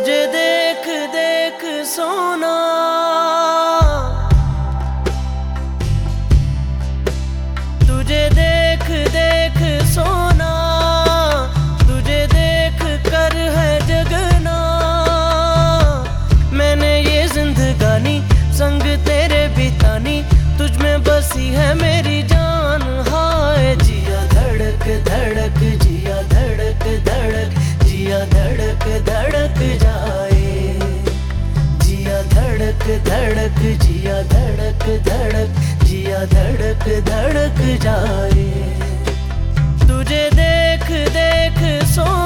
तुझे देख देख सोना। तुझे देख देख सोना। तुझे देख कर है जगना। मैंने ये जिंदगानी, संग तेरे बितानी। तुझ में बसी है मेरे धड़क जिया धड़क धड़क जिया धड़क धड़क जाए। तुझे देख देख सो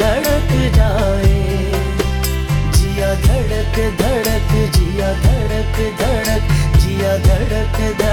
धड़क जाए। जिया धड़क धड़क जिया धड़क धड़क जिया धड़क धड़क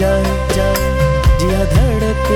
जाए जाए जिया धड़क